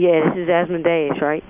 Yeah, this is Asmodeus, right?